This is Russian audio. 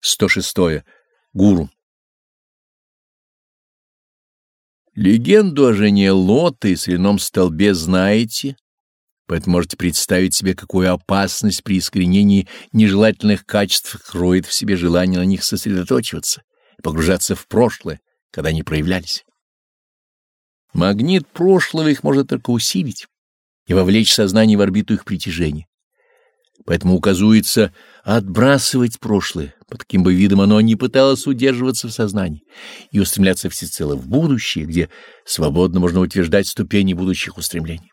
106. Гуру. Легенду о жене Лота и соляном столбе знаете, поэтому можете представить себе, какую опасность при искоренении нежелательных качеств кроет в себе желание на них сосредоточиваться и погружаться в прошлое, когда они проявлялись. Магнит прошлого их может только усилить и вовлечь сознание в орбиту их притяжения. Поэтому указывается отбрасывать прошлое, под каким бы видом оно ни пыталось удерживаться в сознании, и устремляться всецело в будущее, где свободно можно утверждать ступени будущих устремлений.